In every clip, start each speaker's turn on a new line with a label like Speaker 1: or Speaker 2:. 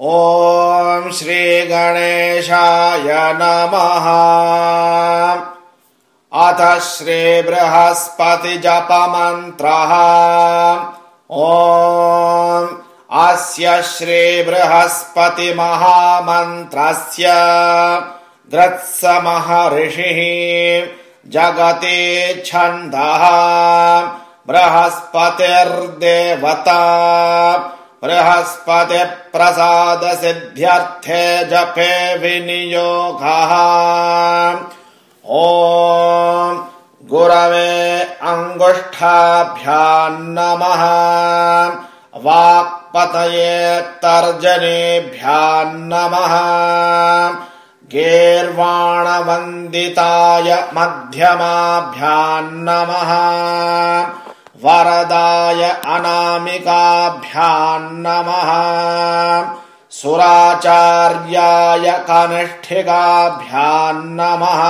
Speaker 1: ॐ श्रीगणेशाय नमः। अथ श्रीबृहस्पतिजपमन्त्रः ॐ अस्य श्रीबृहस्पतिमहामन्त्रस्य जगति छन्दः। बृहस्पतिर्देवता बृहस्पतिप्रसादसिद्ध्यर्थे जपे विनियोगः। ॐ गुरवे अङ्गुष्ठाभ्यान्नमः वाक्पतये तर्जनेभ्यान्नमः गीर्वाणवन्दिताय मध्यमाभ्यान्नमः वरदाय अनामिकाभ्यान्नमः सुराचार्याय कनिष्ठिकाभ्यान्नमः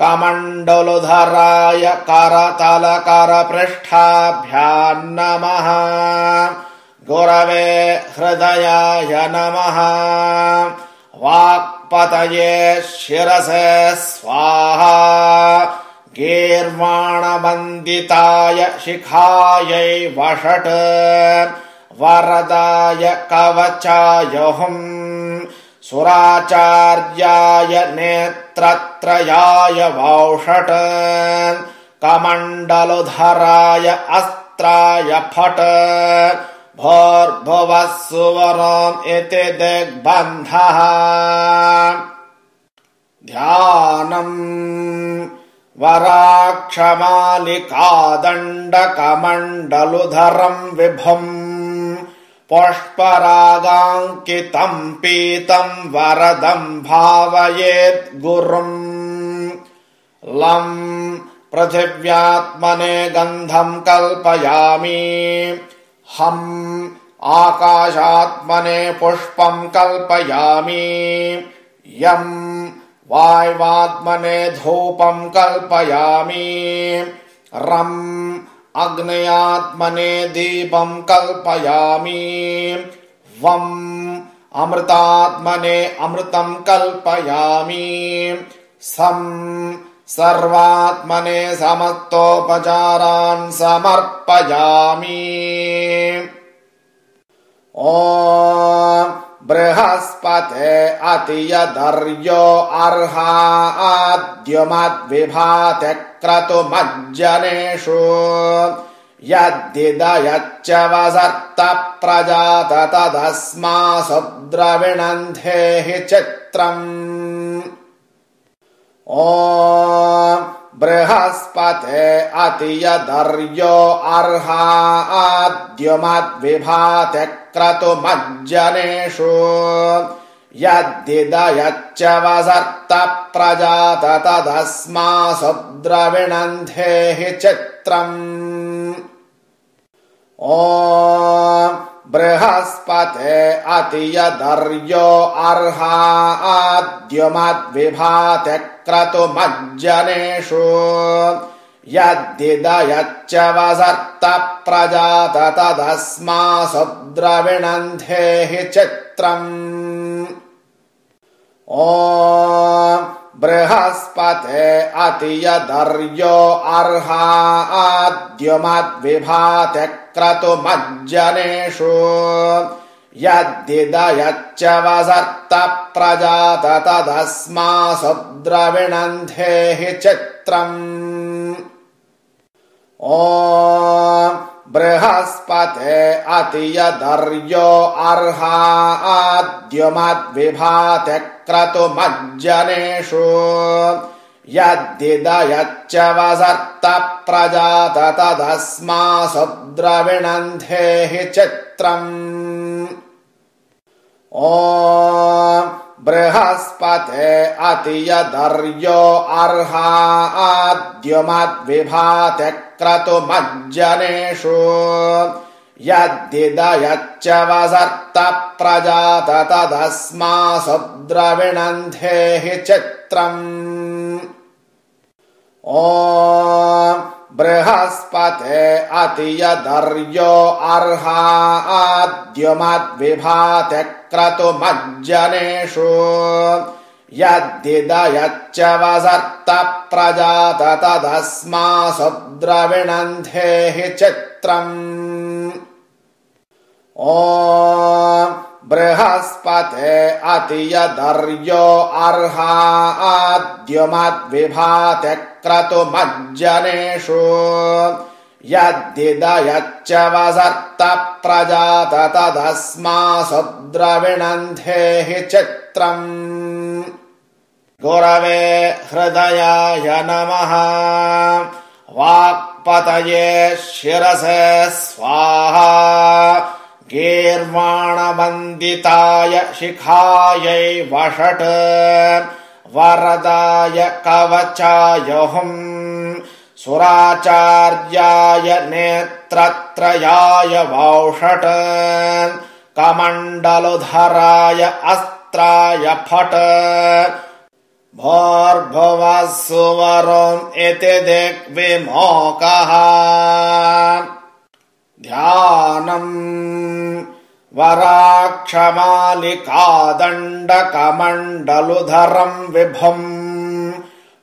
Speaker 1: कमण्डलुधराय करतलकरपृष्ठाभ्यान्नमः गुरवे हृदयाय नमः। वाक्पतये शिरसे स्वाहा गीर्वाणवन्दिताय शिखायै वषट् वरदाय कवचायहुम् सुराचार्याय नेत्रत्रयाय वौषट् कमण्डलुधराय अस्त्राय फट् भोर्भुवः सुवरम् इति दिग्बन्धः। ध्यानम् वराक्षमालिकादण्डकमण्डलुधरम् विभुम् पुष्परागाङ्कितम् पीतम् वरदम् भावयेत् गुरुम् लम् पृथिव्यात्मने गन्धम् कल्पयामि। हम् आकाशात्मने पुष्पम् कल्पयामि। यम् वाय्वात्मने धूपम् कल्पयामि। रम् अग्नयात्मने दीपम् कल्पयामि। वम् अमृतात्मने अमृतम् कल्पयामि। सम् सर्वात्मने समत्तोपचारान् समर्पयामि। ओ बृहस्पते अतियदर्यो अर्हाद्युमद्विभातिक्रतुमज्जनेषु। यद्दिदयच्च वसर्त प्रजात तदस्मासु द्रविणन्धेहि चित्रम्। ओ बृहस्पते अतियदर्यो अर्हाद्युमद्विभातिक्रतुमज्जनेषु यद्दिदयच्च वसर्त प्रजात तदस्मासु द्रविणन्धेहि चित्रम्। ओ बृहस्पते अतियदर्यो अर्हाद्युमद्विभातिक्रतुमज्जनेषु यद्दिदयच्च वसर्त प्रजात तदस्मासु द्रविणन्धेहि चित्रम्। ओ बृहस्पते अतियदर्यो अर्हाद्युमद्विभातिक्रतुमज्जनेषु यद्दिदयच्च वसर्त प्रजात तदस्मासु द्रविणन्धेहि चित्रम्। ओ बृहस्पते अतियदर्यो अर्हाद्युमद्विभातिक्रतुमज्जनेषु यद्दिदयच्च वसर्त प्रजात तदस्मासु द्रविणन्धेहि चित्रम्। ओ बृहस्पते अतियदर्यो अर्हाद्युमद्विभातिक्रतुमज्जनेषु यद्दिदयच्च वसर्त प्रजात तदस्मासु द्रविणन्धेहि चित्रम्। ओ बृहस्पते अतियदर्यो अर्हाद्युमद्विभाति क्रतुमज्जनेषु यद्दिदयच्च वसर्त प्रजात तदस्मासु हि चित्रम्। ओ बृहस्पते अतियदर्यो अर्हाद्युमद्विभाति क्रतुमज्जनेषु। यद्दिदयच्च वसर्त प्रजात तदस्मासु हि चित्रम्। गुरवे हृदयाय नमः। वाक्पतये शिरसे स्वाहा गीर्वाणवन्दिताय शिखायै वषट् वरदाय कवचाय हुम् सुराचार्याय नेत्रत्रयाय वौषट् कमण्डलुधराय अस्त्राय फट्। भोर्भुवः सुवरोम् इति दिग्विमोकः। ध्यानम् वराक्षमालिकादण्डकमण्डलुधरम् विभुम्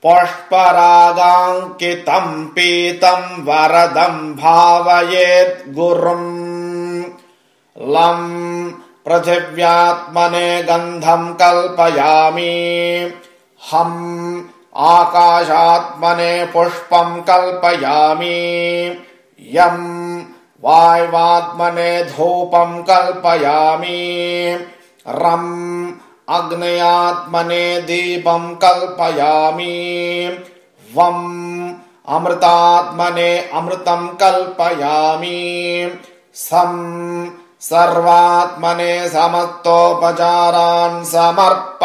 Speaker 1: पुष्परागाङ्कितम् पीतम् वरदम् भावयेद्गुरुम् लम् पृथिव्यात्मने गन्धम् कल्पयामि। हम् आकाशात्मने पुष्पम् कल्पयामि। यम् वाय्वात्मने धूपम् कल्पयामि। रम् अग्नयात्मने दीपम् कल्पयामि। वम् अमृतात्मने अमृतम् कल्पयामि। सम् सर्वात्मने समत्तोपचारान् समर्पयामि